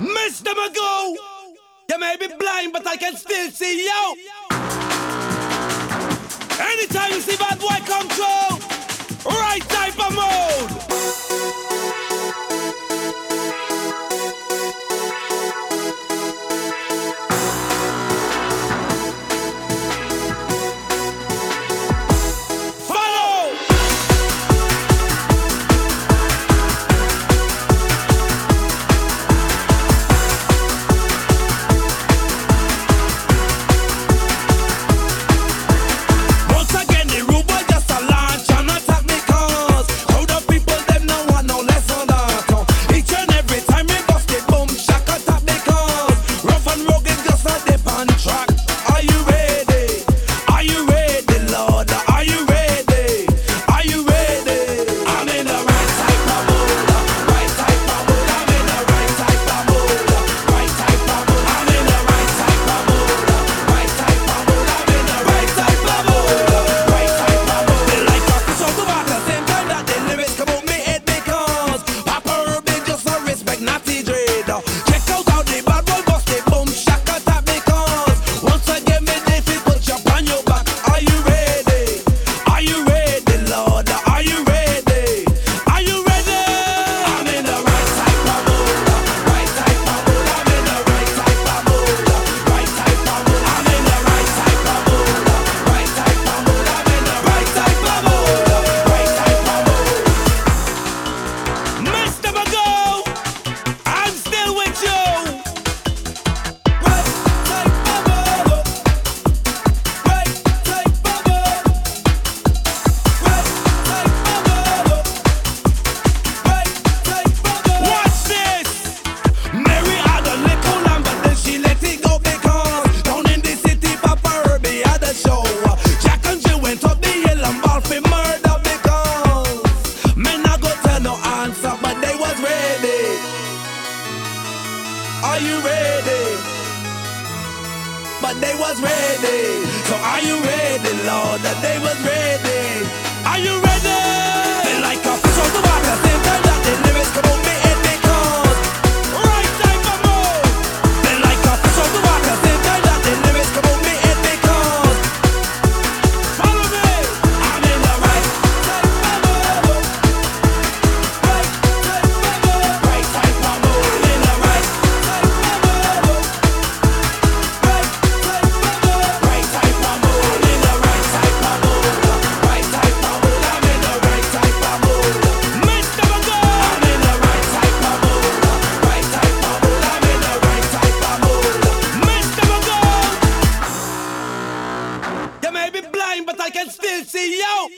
Mr. Magoo! You may be blind, but I can still see you! Anytime you see bad boy come through, right type of mode! you ready? But they was ready. So are you ready, Lord? That they was ready. may be blind, but I can still see you.